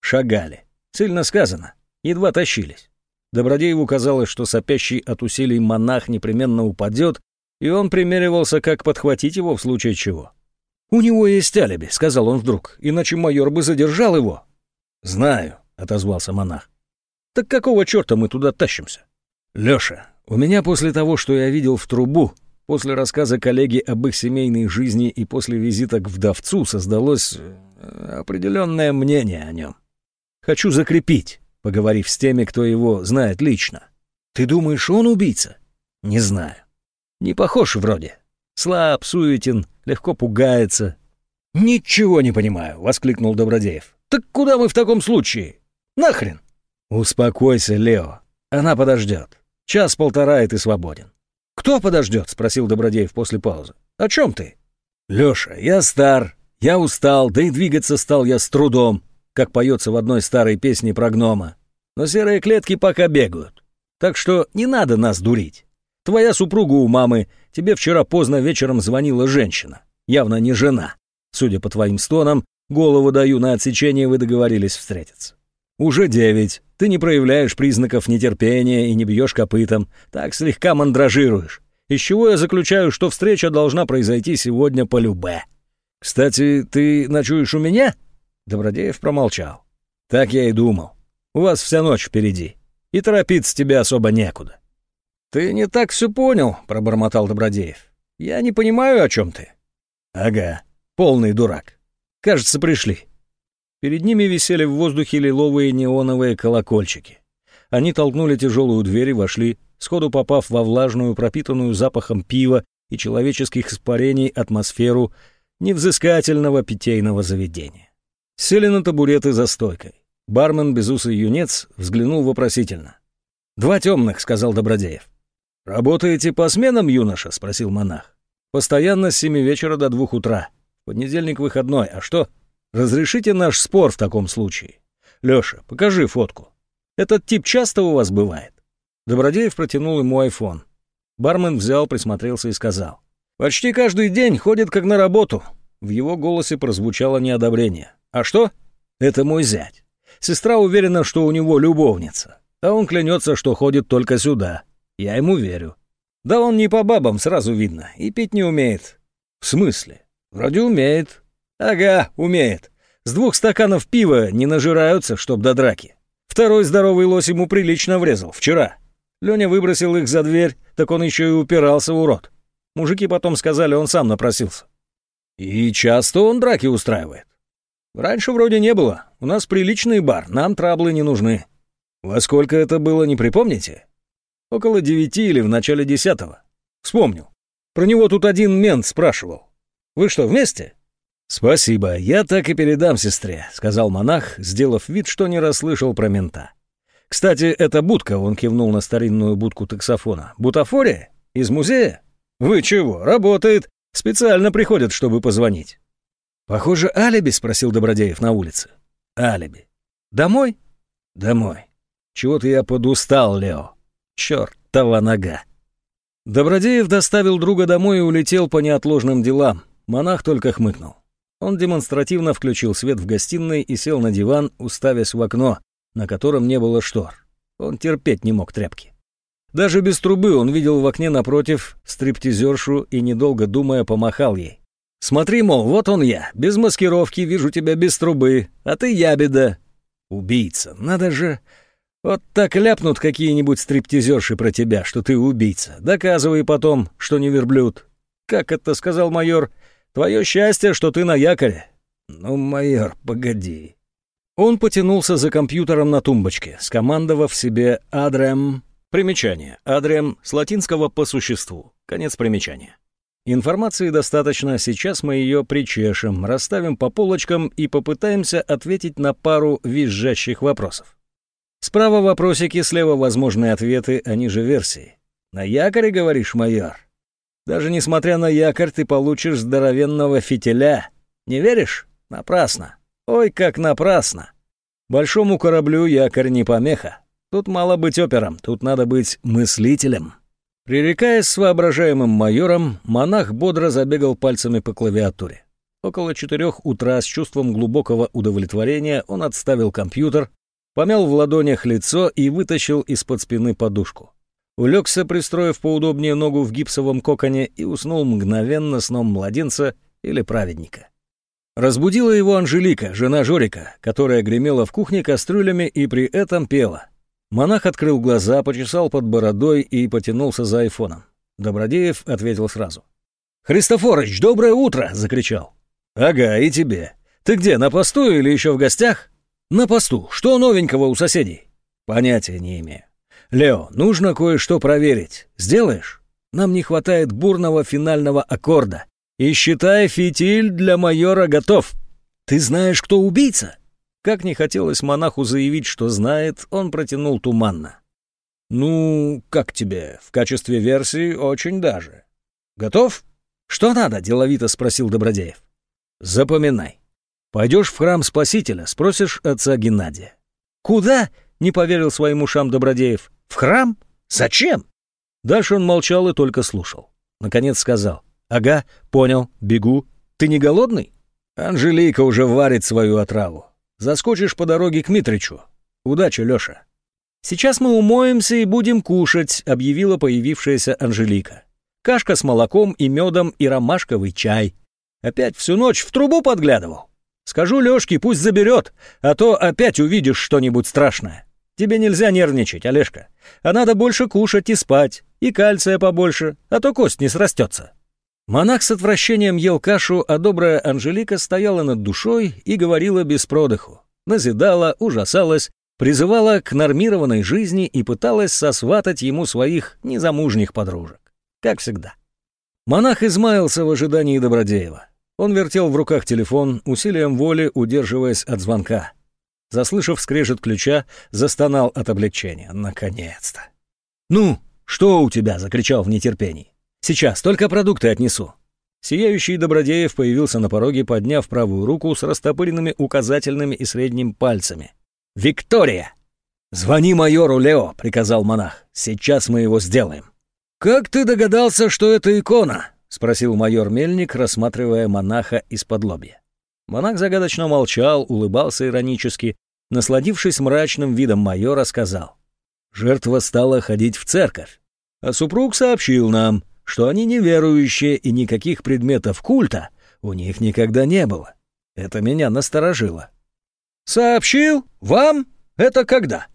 Шагали. Сильно сказано. Едва тащились. Добродееву казалось, что сопящий от усилий монах непременно упадет и он примеривался, как подхватить его в случае чего. «У него есть алиби», — сказал он вдруг, — «иначе майор бы задержал его». «Знаю. отозвался монах. «Так какого черта мы туда тащимся?» «Леша, у меня после того, что я видел в трубу, после рассказа коллеги об их семейной жизни и после визита к вдовцу создалось э, определенное мнение о нем. Хочу закрепить, поговорив с теми, кто его знает лично. Ты думаешь, он убийца? Не знаю. Не похож вроде. Слаб, суетен, легко пугается. «Ничего не понимаю», — воскликнул Добродеев. «Так куда мы в таком случае? Нахрен?» «Успокойся, Лео. Она подождет. Час-полтора, и ты свободен». «Кто подождет?» — спросил Добродеев после паузы. «О чем ты?» «Леша, я стар, я устал, да и двигаться стал я с трудом, как поется в одной старой песне про гнома. Но серые клетки пока бегают. Так что не надо нас дурить. Твоя супруга у мамы, тебе вчера поздно вечером звонила женщина. Явно не жена. Судя по твоим стонам, голову даю на отсечение, вы договорились встретиться. Уже девять. Ты не проявляешь признаков нетерпения и не бьешь копытом. Так слегка мандражируешь. Из чего я заключаю, что встреча должна произойти сегодня по любе. Кстати, ты ночуешь у меня? Добродеев промолчал. Так я и думал. У вас вся ночь впереди и торопиться тебе особо некуда». «Ты не так все понял», — пробормотал Добродеев. «Я не понимаю, о чем ты». «Ага, полный дурак. Кажется, пришли». Перед ними висели в воздухе лиловые неоновые колокольчики. Они толкнули тяжелую дверь и вошли, сходу попав во влажную, пропитанную запахом пива и человеческих испарений атмосферу невзыскательного питейного заведения. Сели на табуреты за стойкой. Бармен, безусый юнец, взглянул вопросительно. «Два темных», — сказал Добродеев. «Работаете по сменам, юноша?» — спросил монах. «Постоянно с семи вечера до двух утра. Понедельник выходной. А что? Разрешите наш спор в таком случае? Лёша, покажи фотку. Этот тип часто у вас бывает?» Добродеев протянул ему айфон. Бармен взял, присмотрелся и сказал. «Почти каждый день ходит как на работу». В его голосе прозвучало неодобрение. «А что? Это мой зять. Сестра уверена, что у него любовница. А он клянется, что ходит только сюда. Я ему верю. Да он не по бабам, сразу видно, и пить не умеет. В смысле? Вроде умеет. Ага, умеет. С двух стаканов пива не нажираются, чтоб до драки. Второй здоровый лось ему прилично врезал, вчера. Леня выбросил их за дверь, так он еще и упирался, урод. Мужики потом сказали, он сам напросился. И часто он драки устраивает. Раньше вроде не было. У нас приличный бар, нам траблы не нужны. Во сколько это было, не припомните? Около девяти или в начале десятого. Вспомнил. Про него тут один мент спрашивал. Вы что, вместе? Спасибо, я так и передам сестре, сказал монах, сделав вид, что не расслышал про мента. Кстати, эта будка, он кивнул на старинную будку таксофона. Бутафория? Из музея? Вы чего, работает. Специально приходят, чтобы позвонить. «Похоже, алиби?» — спросил Добродеев на улице. «Алиби. Домой?» «Домой. Чего-то я подустал, Лео. Чёртова нога». Добродеев доставил друга домой и улетел по неотложным делам. Монах только хмыкнул. Он демонстративно включил свет в гостиной и сел на диван, уставясь в окно, на котором не было штор. Он терпеть не мог тряпки. Даже без трубы он видел в окне напротив стриптизершу и, недолго думая, помахал ей. Смотри, мол, вот он я, без маскировки, вижу тебя без трубы, а ты ябеда. Убийца, надо же... Вот так ляпнут какие-нибудь стриптизерши про тебя, что ты убийца. Доказывай потом, что не верблюд. Как это сказал майор? Твое счастье, что ты на якоре. Ну, майор, погоди. Он потянулся за компьютером на тумбочке, скомандовав себе «Адрем». Примечание. «Адрем» с латинского «по существу». Конец примечания. Информации достаточно, сейчас мы ее причешем, расставим по полочкам и попытаемся ответить на пару визжащих вопросов. Справа вопросики, слева возможные ответы, они же версии. На якоре, говоришь, майор? Даже несмотря на якорь, ты получишь здоровенного фитиля. Не веришь? Напрасно. Ой, как напрасно. Большому кораблю якорь не помеха. Тут мало быть опером, тут надо быть мыслителем. Пререкаясь с воображаемым майором, монах бодро забегал пальцами по клавиатуре. Около четырех утра с чувством глубокого удовлетворения он отставил компьютер, помял в ладонях лицо и вытащил из-под спины подушку. Улегся, пристроив поудобнее ногу в гипсовом коконе и уснул мгновенно сном младенца или праведника. Разбудила его Анжелика, жена Жорика, которая гремела в кухне кастрюлями и при этом пела. Монах открыл глаза, почесал под бородой и потянулся за айфоном. Добродеев ответил сразу. «Христофорыч, доброе утро!» — закричал. «Ага, и тебе. Ты где, на посту или еще в гостях?» «На посту. Что новенького у соседей?» «Понятия не имею. Лео, нужно кое-что проверить. Сделаешь? Нам не хватает бурного финального аккорда. И считай, фитиль для майора готов. Ты знаешь, кто убийца?» Как не хотелось монаху заявить, что знает, он протянул туманно. «Ну, как тебе? В качестве версии очень даже. Готов?» «Что надо?» — деловито спросил Добродеев. «Запоминай. Пойдешь в храм Спасителя, спросишь отца Геннадия». «Куда?» — не поверил своим ушам Добродеев. «В храм? Зачем?» Дальше он молчал и только слушал. Наконец сказал. «Ага, понял, бегу. Ты не голодный?» «Анжелика уже варит свою отраву. Заскочишь по дороге к Митричу. Удачи, Лёша». «Сейчас мы умоемся и будем кушать», — объявила появившаяся Анжелика. «Кашка с молоком и медом и ромашковый чай. Опять всю ночь в трубу подглядывал. Скажу Лёшке, пусть заберет, а то опять увидишь что-нибудь страшное. Тебе нельзя нервничать, Олежка. А надо больше кушать и спать, и кальция побольше, а то кость не срастется». Монах с отвращением ел кашу, а добрая Анжелика стояла над душой и говорила без продыху. Назидала, ужасалась, призывала к нормированной жизни и пыталась сосватать ему своих незамужних подружек. Как всегда. Монах измаялся в ожидании Добродеева. Он вертел в руках телефон, усилием воли удерживаясь от звонка. Заслышав скрежет ключа, застонал от облегчения. Наконец-то. «Ну, что у тебя?» — закричал в нетерпении. «Сейчас, только продукты отнесу». Сияющий Добродеев появился на пороге, подняв правую руку с растопыренными указательными и средним пальцами. «Виктория!» «Звони майору Лео», — приказал монах. «Сейчас мы его сделаем». «Как ты догадался, что это икона?» — спросил майор Мельник, рассматривая монаха из-под лобья. Монах загадочно молчал, улыбался иронически, насладившись мрачным видом майора, сказал. «Жертва стала ходить в церковь, а супруг сообщил нам, что они неверующие и никаких предметов культа у них никогда не было. Это меня насторожило. «Сообщил? Вам? Это когда?»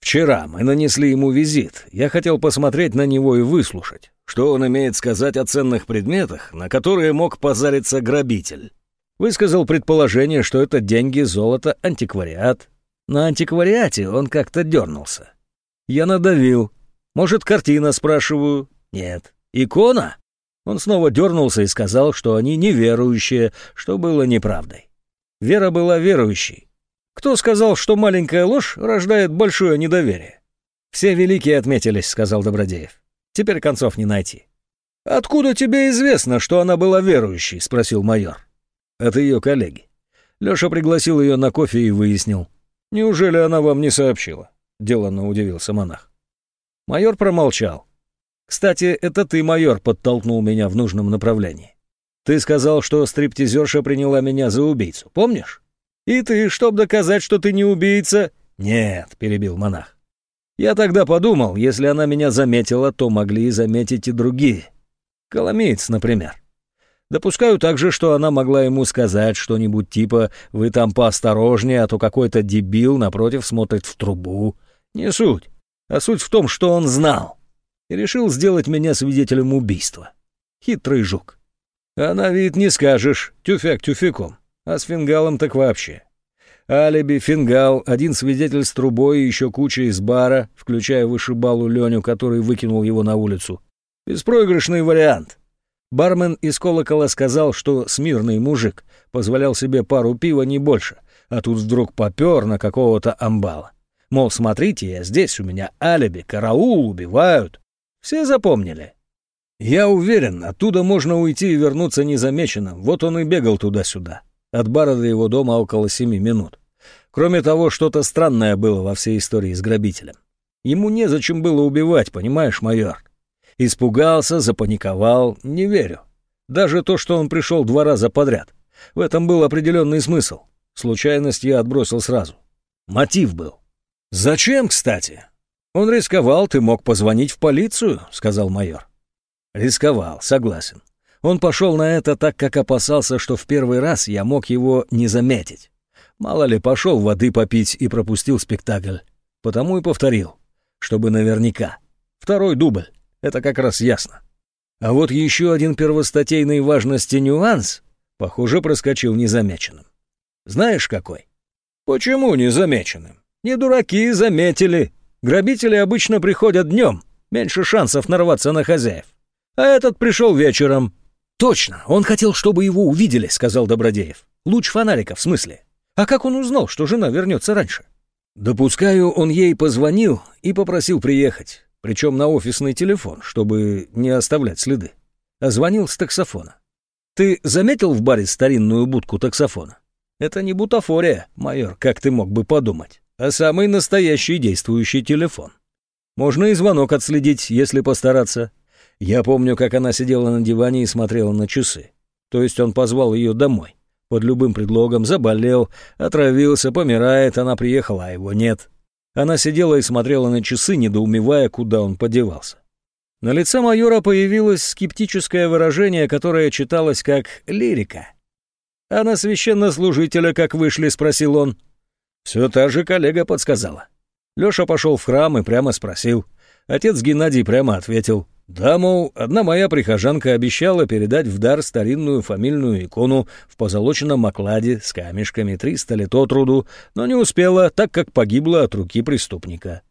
«Вчера мы нанесли ему визит. Я хотел посмотреть на него и выслушать, что он имеет сказать о ценных предметах, на которые мог позариться грабитель. Высказал предположение, что это деньги, золото, антиквариат. На антиквариате он как-то дернулся. Я надавил. Может, картина, спрашиваю? Нет. Икона? Он снова дернулся и сказал, что они неверующие, что было неправдой. Вера была верующей. Кто сказал, что маленькая ложь рождает большое недоверие? Все великие отметились, сказал Добродеев. Теперь концов не найти. Откуда тебе известно, что она была верующей? спросил майор. От ее коллеги. Леша пригласил ее на кофе и выяснил. Неужели она вам не сообщила? Деланно удивился монах. Майор промолчал. Кстати, это ты, майор, подтолкнул меня в нужном направлении. Ты сказал, что стриптизерша приняла меня за убийцу, помнишь? И ты, чтоб доказать, что ты не убийца... Нет, перебил монах. Я тогда подумал, если она меня заметила, то могли заметить и другие. Коломеец, например. Допускаю также, что она могла ему сказать что-нибудь типа «Вы там поосторожнее, а то какой-то дебил напротив смотрит в трубу». Не суть. А суть в том, что он знал и решил сделать меня свидетелем убийства. Хитрый жук. А на вид не скажешь, тюфяк тюфяком, а с фингалом так вообще. Алиби, фингал, один свидетель с трубой и еще куча из бара, включая вышибалу Леню, который выкинул его на улицу. Беспроигрышный вариант. Бармен из колокола сказал, что смирный мужик позволял себе пару пива не больше, а тут вдруг попер на какого-то амбала. Мол, смотрите, я здесь, у меня алиби, караул, убивают. Все запомнили? Я уверен, оттуда можно уйти и вернуться незамеченным. Вот он и бегал туда-сюда. От бара до его дома около семи минут. Кроме того, что-то странное было во всей истории с грабителем. Ему незачем было убивать, понимаешь, майор? Испугался, запаниковал, не верю. Даже то, что он пришел два раза подряд. В этом был определенный смысл. Случайность я отбросил сразу. Мотив был. Зачем, кстати? «Он рисковал, ты мог позвонить в полицию», — сказал майор. «Рисковал, согласен. Он пошел на это так, как опасался, что в первый раз я мог его не заметить. Мало ли, пошел воды попить и пропустил спектакль. Потому и повторил, чтобы наверняка. Второй дубль, это как раз ясно. А вот еще один первостатейной важности нюанс, похоже, проскочил незамеченным. Знаешь какой? Почему незамеченным? Не дураки заметили. Грабители обычно приходят днем, меньше шансов нарваться на хозяев. А этот пришел вечером. Точно, он хотел, чтобы его увидели, сказал Добродеев. Луч фонарика, в смысле. А как он узнал, что жена вернется раньше? Допускаю, он ей позвонил и попросил приехать причем на офисный телефон, чтобы не оставлять следы. А звонил с таксофона. Ты заметил в баре старинную будку таксофона? Это не бутафория, майор, как ты мог бы подумать, а самый настоящий действующий телефон. Можно и звонок отследить, если постараться. Я помню, как она сидела на диване и смотрела на часы. То есть он позвал ее домой. Под любым предлогом заболел, отравился, помирает, она приехала, а его нет. Она сидела и смотрела на часы, недоумевая, куда он подевался. На лице майора появилось скептическое выражение, которое читалось как «лирика». «А на священнослужителя как вышли?» — спросил он. Все та же коллега подсказала. Леша пошел в храм и прямо спросил. Отец Геннадий прямо ответил. Да, мол, одна моя прихожанка обещала передать в дар старинную фамильную икону в позолоченном окладе с камешками 300 лет от роду, но не успела, так как погибла от руки преступника.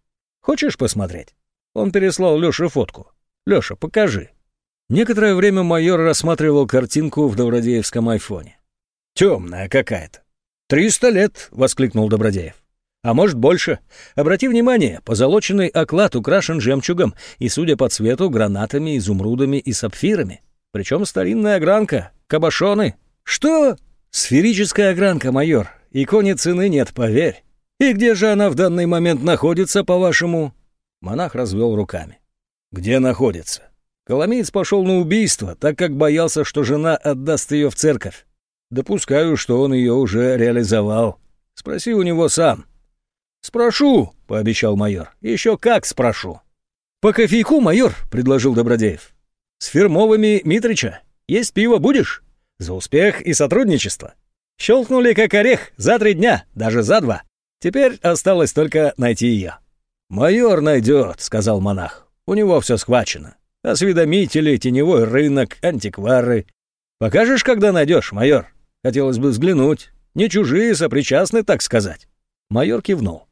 Хочешь посмотреть? Он переслал Лёше фотку. Лёша, покажи. Некоторое время майор рассматривал картинку в Добродеевском айфоне. Темная какая-то. «Триста лет!» — воскликнул Добродеев. А может больше. Обрати внимание, позолоченный оклад украшен жемчугом и, судя по цвету, гранатами, изумрудами и сапфирами. Причем старинная огранка, кабошоны. Что? Сферическая огранка, майор. Иконе цены нет, поверь. И где же она в данный момент находится, по-вашему? Монах развел руками. Где находится? Коломеец пошел на убийство, так как боялся, что жена отдаст ее в церковь. Допускаю, что он ее уже реализовал. Спроси у него сам. «Спрошу», — пообещал майор. «Еще как спрошу». «По кофейку, майор», — предложил Добродеев. «С фирмовыми Митрича. Есть пиво будешь? За успех и сотрудничество. Щелкнули как орех за три дня, даже за два. Теперь осталось только найти ее». «Майор найдет», — сказал монах. «У него все схвачено. Осведомители, теневой рынок, антиквары. Покажешь, когда найдешь, майор? Хотелось бы взглянуть. Не чужие, сопричастны, так сказать». Майор кивнул.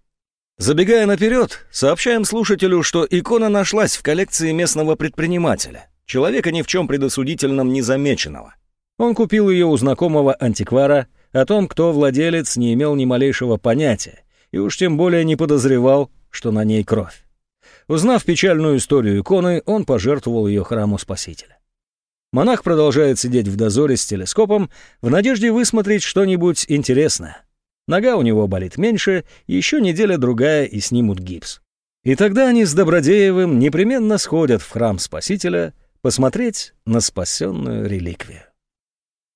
Забегая наперед, сообщаем слушателю, что икона нашлась в коллекции местного предпринимателя, человека ни в чем предосудительном не замеченного. Он купил ее у знакомого антиквара, о том, кто владелец, не имел ни малейшего понятия, и уж тем более не подозревал, что на ней кровь. Узнав печальную историю иконы, он пожертвовал ее храму Спасителя. Монах продолжает сидеть в дозоре с телескопом в надежде высмотреть что-нибудь интересное. Нога у него болит меньше, еще неделя-другая и снимут гипс. И тогда они с Добродеевым непременно сходят в храм Спасителя посмотреть на спасенную реликвию.